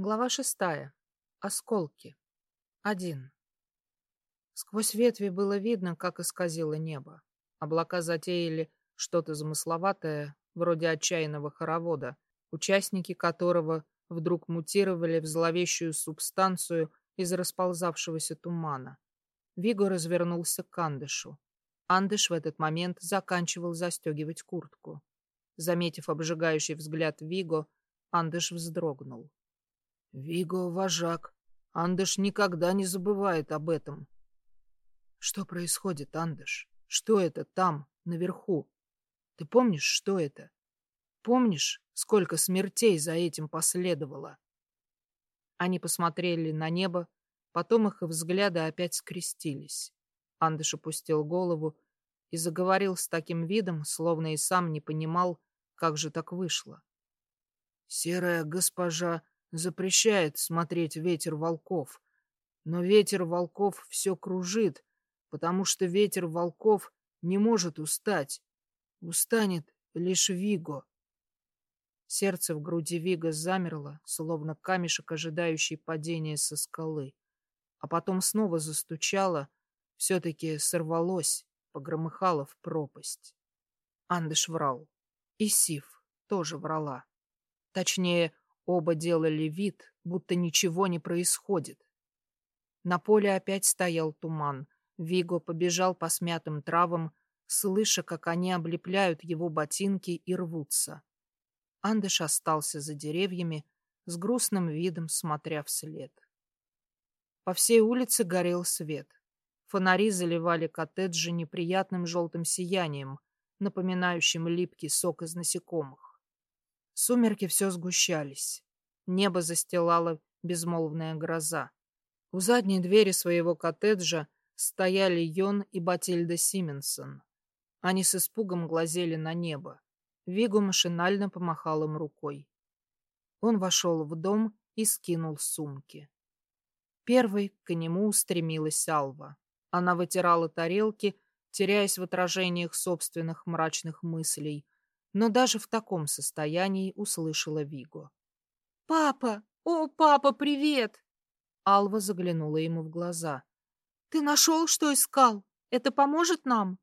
Глава шестая. Осколки. Один. Сквозь ветви было видно, как исказило небо. Облака затеяли что-то замысловатое, вроде отчаянного хоровода, участники которого вдруг мутировали в зловещую субстанцию из расползавшегося тумана. Виго развернулся к Андышу. Андыш в этот момент заканчивал застегивать куртку. Заметив обжигающий взгляд Виго, Андыш вздрогнул. Виго — вожак. Андыш никогда не забывает об этом. Что происходит, Андыш? Что это там, наверху? Ты помнишь, что это? Помнишь, сколько смертей за этим последовало? Они посмотрели на небо, потом их взгляды опять скрестились. Андыш опустил голову и заговорил с таким видом, словно и сам не понимал, как же так вышло. Серая госпожа запрещает смотреть ветер волков. Но ветер волков все кружит, потому что ветер волков не может устать. Устанет лишь Виго. Сердце в груди Вига замерло, словно камешек, ожидающий падения со скалы. А потом снова застучало, все-таки сорвалось, погромыхало в пропасть. Андыш врал. И Сив тоже врала. Точнее, Оба делали вид, будто ничего не происходит. На поле опять стоял туман. Виго побежал по смятым травам, слыша, как они облепляют его ботинки и рвутся. Андыш остался за деревьями, с грустным видом смотря вслед. По всей улице горел свет. Фонари заливали коттеджи неприятным желтым сиянием, напоминающим липкий сок из насекомых. Сумерки все сгущались. Небо застилала безмолвная гроза. У задней двери своего коттеджа стояли Йон и Батильда Сименсон. Они с испугом глазели на небо. Вигу машинально помахал им рукой. Он вошел в дом и скинул сумки. Первой к нему устремилась Алва. Она вытирала тарелки, теряясь в отражениях собственных мрачных мыслей, но даже в таком состоянии услышала Виго. «Папа! О, папа, привет!» Алва заглянула ему в глаза. «Ты нашел, что искал? Это поможет нам?»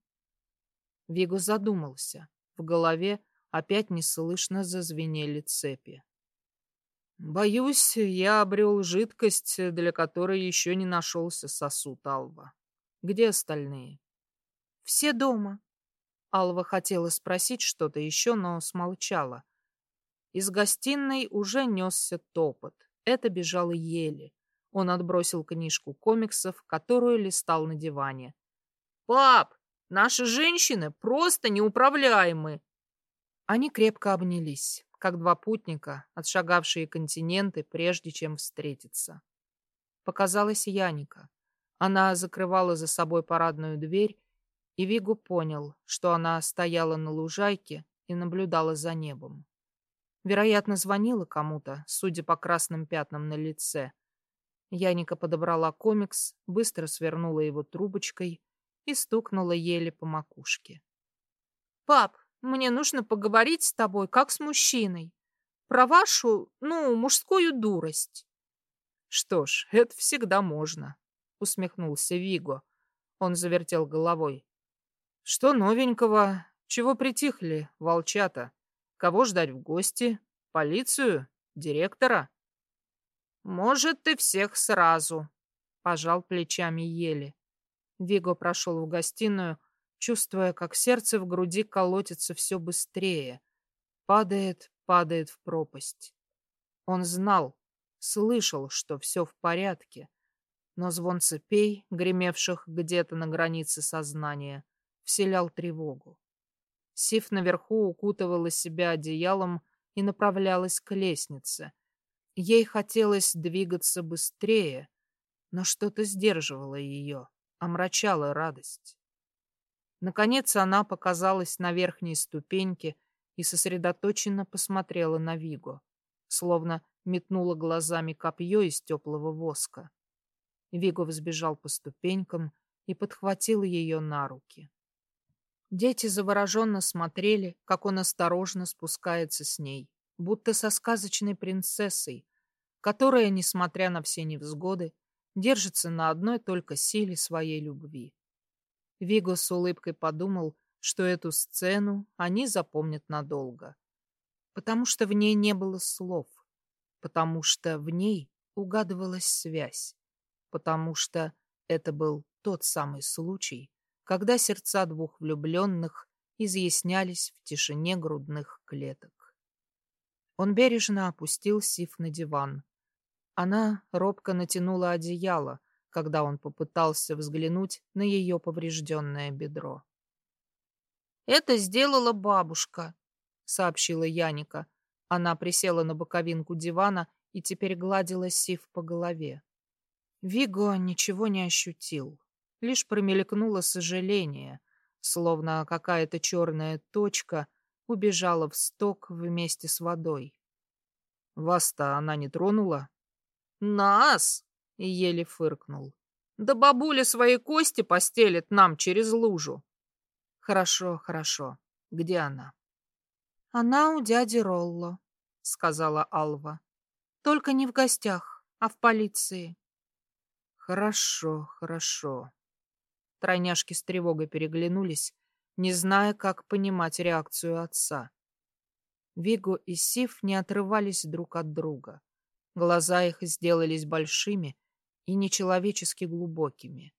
Виго задумался. В голове опять неслышно зазвенели цепи. «Боюсь, я обрел жидкость, для которой еще не нашелся сосуд Алва. Где остальные?» «Все дома», Алва хотела спросить что-то еще, но смолчала. Из гостиной уже несся топот. Это бежал еле. Он отбросил книжку комиксов, которую листал на диване. «Пап, наши женщины просто неуправляемы!» Они крепко обнялись, как два путника, отшагавшие континенты, прежде чем встретиться. Показалась Яника. Она закрывала за собой парадную дверь и Вигу понял, что она стояла на лужайке и наблюдала за небом. Вероятно, звонила кому-то, судя по красным пятнам на лице. Яника подобрала комикс, быстро свернула его трубочкой и стукнула еле по макушке. «Пап, мне нужно поговорить с тобой, как с мужчиной. Про вашу, ну, мужскую дурость». «Что ж, это всегда можно», — усмехнулся Виго. Он завертел головой. Что новенького? Чего притихли, волчата? Кого ждать в гости? Полицию? Директора? Может, ты всех сразу, пожал плечами еле. Виго прошел в гостиную, чувствуя, как сердце в груди колотится все быстрее. Падает, падает в пропасть. Он знал, слышал, что все в порядке, но звон цепей, гремевших где-то на границе сознания, вселял тревогу. Сив наверху укутывала себя одеялом и направлялась к лестнице. Ей хотелось двигаться быстрее, но что-то сдерживало ее, омрачало радость. Наконец она показалась на верхней ступеньке и сосредоточенно посмотрела на Виго, словно метнула глазами копье из теплого воска. Виго взбежал по ступенькам и подхватил ее на руки. Дети завороженно смотрели, как он осторожно спускается с ней, будто со сказочной принцессой, которая, несмотря на все невзгоды, держится на одной только силе своей любви. Виго с улыбкой подумал, что эту сцену они запомнят надолго, потому что в ней не было слов, потому что в ней угадывалась связь, потому что это был тот самый случай, когда сердца двух влюбленных изъяснялись в тишине грудных клеток. Он бережно опустил Сив на диван. Она робко натянула одеяло, когда он попытался взглянуть на ее поврежденное бедро. «Это сделала бабушка», — сообщила Яника. Она присела на боковинку дивана и теперь гладила Сив по голове. Виго ничего не ощутил. Лишь промелькнуло сожаление, словно какая-то черная точка убежала в сток вместе с водой. «Вас-то она не тронула?» «Нас!» — еле фыркнул. «Да бабуля свои кости постелит нам через лужу». «Хорошо, хорошо. Где она?» «Она у дяди Ролло», — сказала Алва. «Только не в гостях, а в полиции». «Хорошо, хорошо». Тройняшки с тревогой переглянулись, не зная, как понимать реакцию отца. Виго и Сив не отрывались друг от друга. Глаза их сделались большими и нечеловечески глубокими.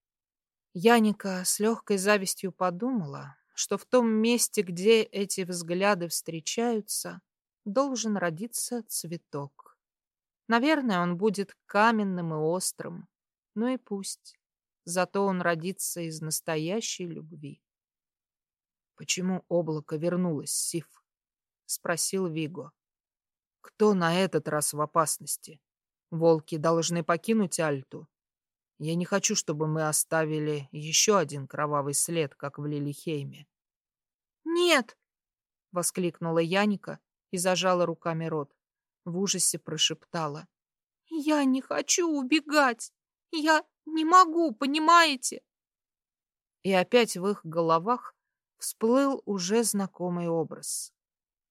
Яника с легкой завистью подумала, что в том месте, где эти взгляды встречаются, должен родиться цветок. Наверное, он будет каменным и острым, ну и пусть. Зато он родится из настоящей любви. Почему облако вернулось, Сиф? Спросил Виго. Кто на этот раз в опасности? Волки должны покинуть Альту. Я не хочу, чтобы мы оставили еще один кровавый след, как в Лилихейме. «Нет!» — воскликнула Яника и зажала руками рот. В ужасе прошептала. «Я не хочу убегать!» Я не могу, понимаете? И опять в их головах всплыл уже знакомый образ.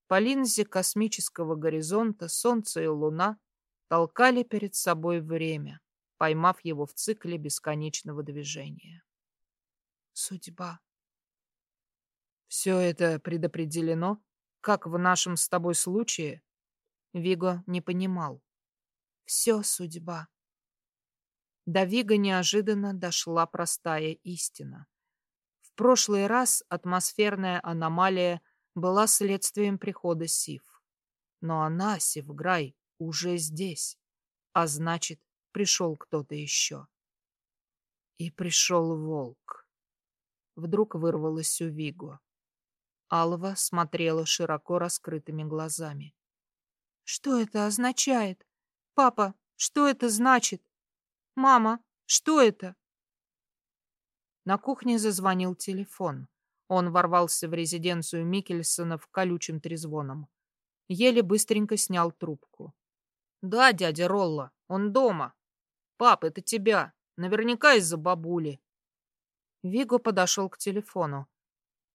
По линзе космического горизонта солнце и луна толкали перед собой время, поймав его в цикле бесконечного движения. Судьба. Все это предопределено, как в нашем с тобой случае? Виго не понимал. Все судьба. До Вига неожиданно дошла простая истина. В прошлый раз атмосферная аномалия была следствием прихода Сив. Но она, Сивграй, уже здесь, а значит, пришел кто-то еще. И пришел волк. Вдруг вырвалось у Виго. Алва смотрела широко раскрытыми глазами. «Что это означает? Папа, что это значит?» «Мама, что это?» На кухне зазвонил телефон. Он ворвался в резиденцию Микельсонов колючим трезвоном. Еле быстренько снял трубку. «Да, дядя Ролла, он дома. Пап, это тебя. Наверняка из-за бабули». Виго подошел к телефону.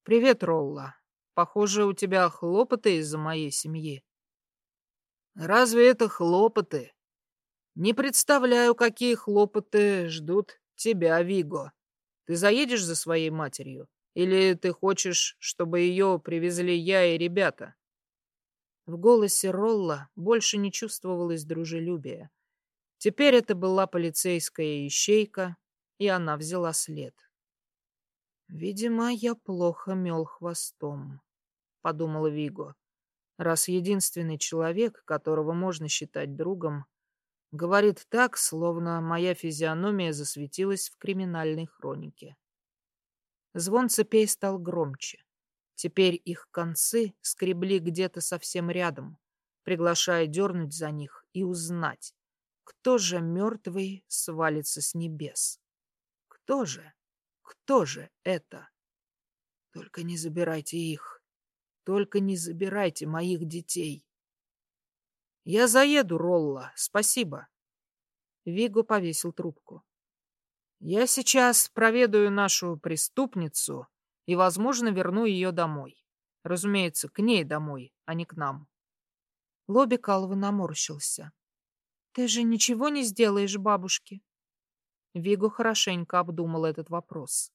«Привет, Ролла. Похоже, у тебя хлопоты из-за моей семьи». «Разве это хлопоты?» Не представляю, какие хлопоты ждут тебя, Виго. Ты заедешь за своей матерью? Или ты хочешь, чтобы ее привезли я и ребята?» В голосе Ролла больше не чувствовалось дружелюбия. Теперь это была полицейская ищейка, и она взяла след. «Видимо, я плохо мел хвостом», — подумала Виго, раз единственный человек, которого можно считать другом, Говорит так, словно моя физиономия засветилась в криминальной хронике. Звон цепей стал громче. Теперь их концы скребли где-то совсем рядом, приглашая дернуть за них и узнать, кто же мертвый свалится с небес. Кто же? Кто же это? Только не забирайте их. Только не забирайте моих детей. Я заеду, Ролла, спасибо. Виго повесил трубку. Я сейчас проведаю нашу преступницу и, возможно, верну ее домой. Разумеется, к ней домой, а не к нам. Лобби Калва наморщился. Ты же ничего не сделаешь бабушке? Виго хорошенько обдумал этот вопрос.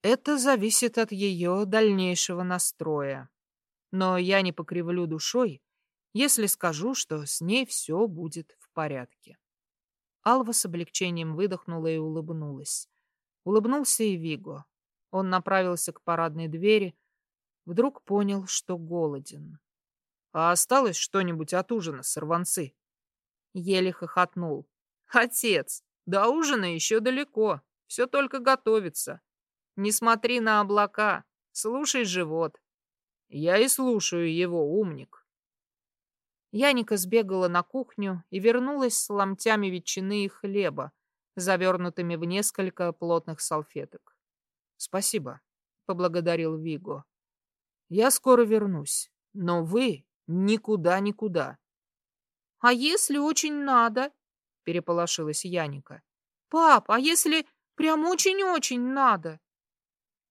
Это зависит от ее дальнейшего настроя. Но я не покривлю душой, если скажу, что с ней все будет в порядке. Алва с облегчением выдохнула и улыбнулась. Улыбнулся и Виго. Он направился к парадной двери, вдруг понял, что голоден. «А осталось что-нибудь от ужина, сорванцы?» Еле хохотнул. «Отец, до ужина еще далеко, все только готовится. Не смотри на облака, слушай живот». «Я и слушаю его, умник». Яника сбегала на кухню и вернулась с ломтями ветчины и хлеба, завернутыми в несколько плотных салфеток. «Спасибо», — поблагодарил Виго. «Я скоро вернусь, но вы никуда-никуда». «А если очень надо?» — переполошилась Яника. «Пап, а если прям очень-очень надо?»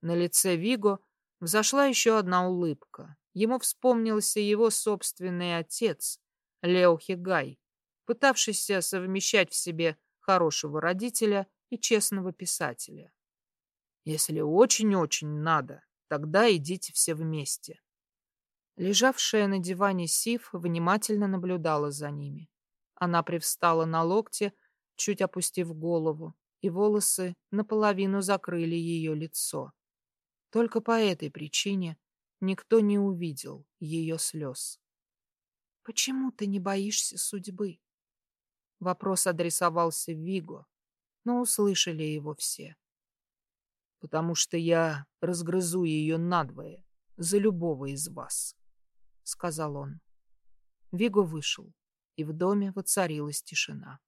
На лице Виго взошла еще одна улыбка. Ему вспомнился его собственный отец, Лео Хигай, пытавшийся совмещать в себе хорошего родителя и честного писателя. Если очень-очень надо, тогда идите все вместе. Лежавшая на диване Сив внимательно наблюдала за ними. Она привстала на локте, чуть опустив голову, и волосы наполовину закрыли ее лицо. Только по этой причине никто не увидел ее слез. «Почему ты не боишься судьбы?» Вопрос адресовался Виго, но услышали его все потому что я разгрызу ее надвое за любого из вас, — сказал он. Виго вышел, и в доме воцарилась тишина.